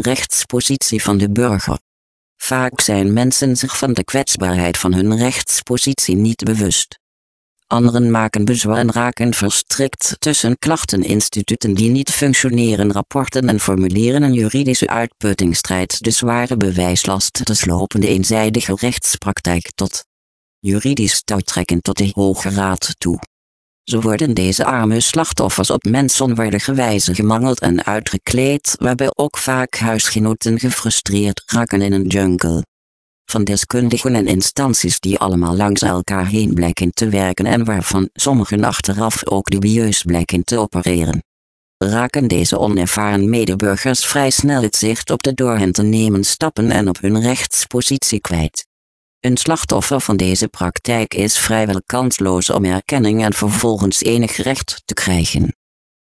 Rechtspositie van de burger. Vaak zijn mensen zich van de kwetsbaarheid van hun rechtspositie niet bewust. Anderen maken bezwaar en raken verstrikt tussen klachteninstituten die niet functioneren, rapporten en formulieren een juridische uitputtingstrijd, de zware bewijslast, de slopende eenzijdige rechtspraktijk tot juridisch touwtrekken tot de Hoge Raad toe. Zo worden deze arme slachtoffers op mensonwaardige wijze gemangeld en uitgekleed, waarbij ook vaak huisgenoten gefrustreerd raken in een jungle van deskundigen en instanties die allemaal langs elkaar heen blijken te werken en waarvan sommigen achteraf ook dubieus blijken te opereren. Raken deze onervaren medeburgers vrij snel het zicht op de door hen te nemen stappen en op hun rechtspositie kwijt. Een slachtoffer van deze praktijk is vrijwel kansloos om erkenning en vervolgens enig recht te krijgen.